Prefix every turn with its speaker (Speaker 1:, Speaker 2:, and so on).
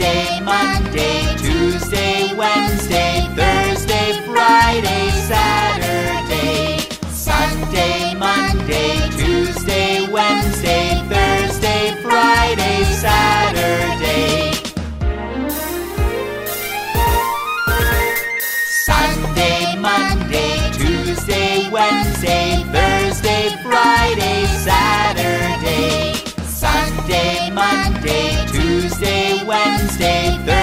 Speaker 1: Sunday, Monday, Tuesday, Wednesday, Thursday, Friday, Saturday. Sunday, Monday, Tuesday, Wednesday, Thursday, Friday, Saturday. Sunday, Monday, Monday, Tuesday, Wednesday, Thursday.